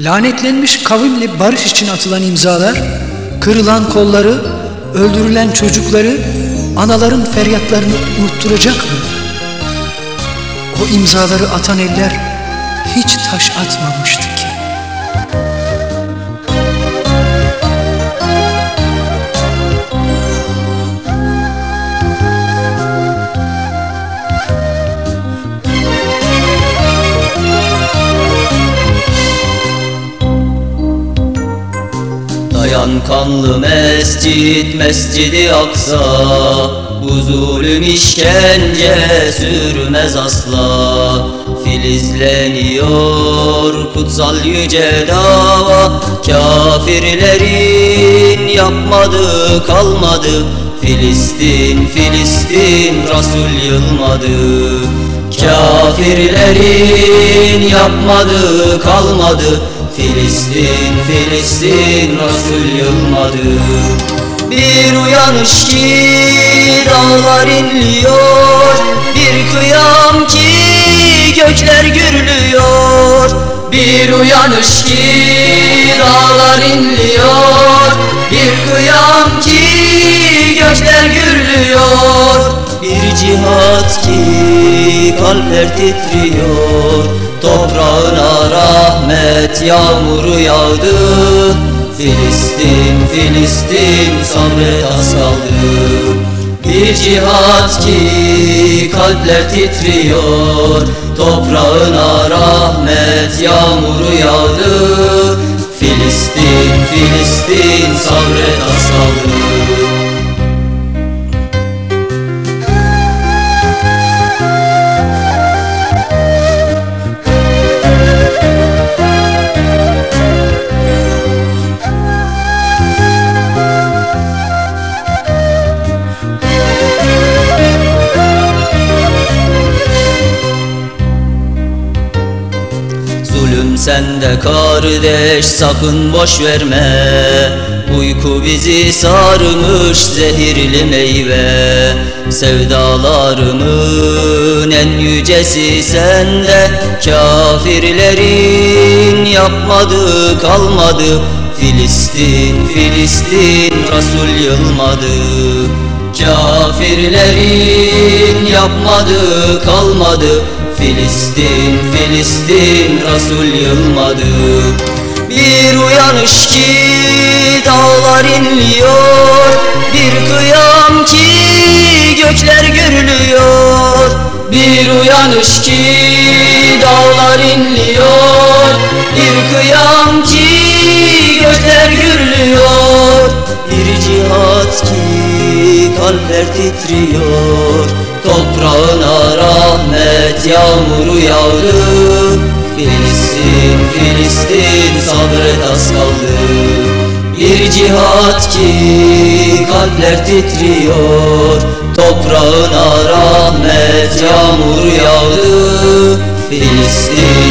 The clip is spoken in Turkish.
Lanetlenmiş kavimle barış için atılan imzalar, kırılan kolları, öldürülen çocukları, anaların feryatlarını unutturacak mı? O imzaları atan eller hiç taş atmamıştı ki. Dayan kanlı mescit, mescidi aksa Bu zulüm işkence sürmez asla. Filizleniyor kutsal yüce dava Kafirlerin yapmadığı kalmadı. Filistin, Filistin Resul yılmadı. Kafirlerin yapmadığı kalmadı Filistin, Filistin Resul yılmadı. Bir uyanış ki dağlar inliyor. Bir kıyam ki gökler gürlüyor. Bir uyanış ki dağlar inliyor. Bir kıyam ki gökler gürlüyor. Bir cihat ki kalpler titriyor Toprağına rahmet yağmuru yağdı. Filistin, Filistin sabret az kaldı Bir cihat ki kalpler titriyor Toprağına rahmet yağmuru yağdı. Filistin, Filistin sabret az kaldı Zulüm sende kardeş sakın boş verme. Uyku bizi sarmış zehirli meyve. Sevdalarımın en yücesi sende. Kafirlerin yapmadığı kalmadı Filistin, Filistin Resul yılmadı. Kafirlerin yapmadığı kalmadı. Filistin, Filistin Resul yılmadı. Bir uyanış ki dağlar inliyor. Bir kıyam ki gökler gürlüyor. Bir uyanış ki dağlar inliyor kalpler titriyor Toprağına rahmet yağmuru yağdı. Filistin, Filistin sabret az kaldı Bir cihat ki kalpler titriyor Toprağına rahmet yağmuru yağdı. Filistin,